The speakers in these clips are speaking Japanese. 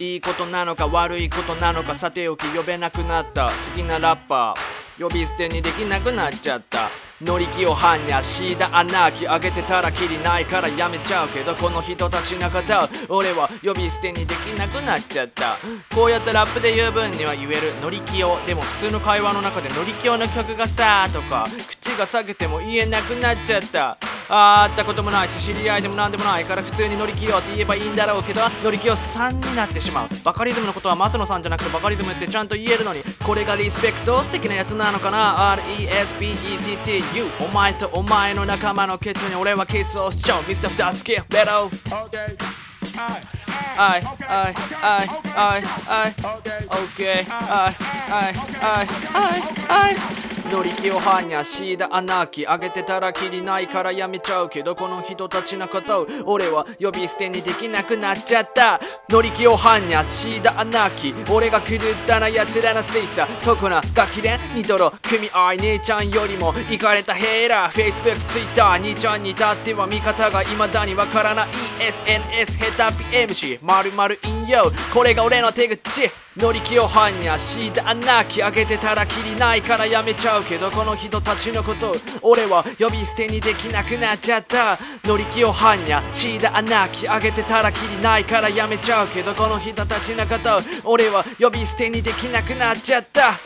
いいことなのか悪いことなのかさておき呼べなくなった。好きなラッパー呼び捨てにできなくなっちゃった。乗り気を般若シーダアナーキ上げてたらきりないからやめちゃうけどこの人たちのことを俺は呼び捨てにできなくなっちゃった。こうやってラップで言う分には言える。乗り気をでも普通の会話の中で乗り気をの曲がさとか口が裂けても言えなくなっちゃった。あったこともないし知り合いでもなんでもない。から普通に乗り気よって言えばいいんだろうけど乗り気を3になってしまう。バカリズムのことは松野さんじゃなくてバカリズムってちゃんと言えるのにこれがリスペクト的なやつなのかな？RESPECTU お前とお前の仲間のケツに俺はキスをしちゃう。Mr. 二つけレロ. Alright. はい。はい。はい。はい。はい。Okay. OK はい。はい。はい。はい。はい乗り気を般若シーダアナーキ上げてたらきりないからやめちゃうけどこの人たちのことを俺は呼び捨てにできなくなっちゃった。乗り気を般若シーダアナーキ俺が狂ったな奴らのせいさ。とこなガキでニトロ組合姉ちゃんよりもイかれたヘイラー Facebook、Twitter 兄ちゃんに至っては見方が未だにわからない。SNS ヘタピ MC まるまる引用これが俺の手口。乗り気を般若シーダアナーキ上げてたらきりないからやめちゃう。けどこの人たちのことを俺は呼び捨てにできなくなっちゃった。乗り気を般若シーダアナキ上げてたらきりないからやめちゃうけどこの人たちのこと俺は呼び捨てにできなくなっちゃった。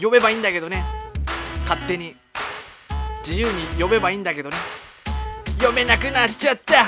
呼べばいいんだけどね。勝手に。自由に呼べばいいんだけどね。呼べなくなっちゃった。